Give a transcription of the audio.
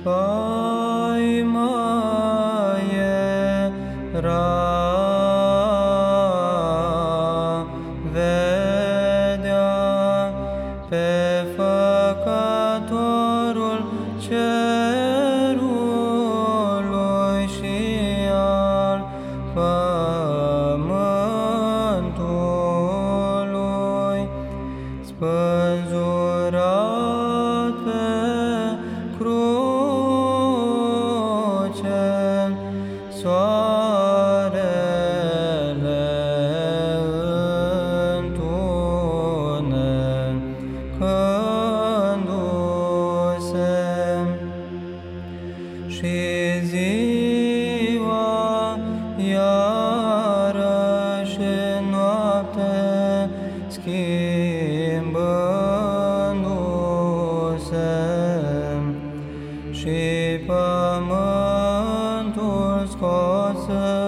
spaima era. Vedea pe făcătorul cerului și al pământului, spânzurat soarele întunecându-se și ziua iarăși noapte schimbându-se. Și pământul 挫折。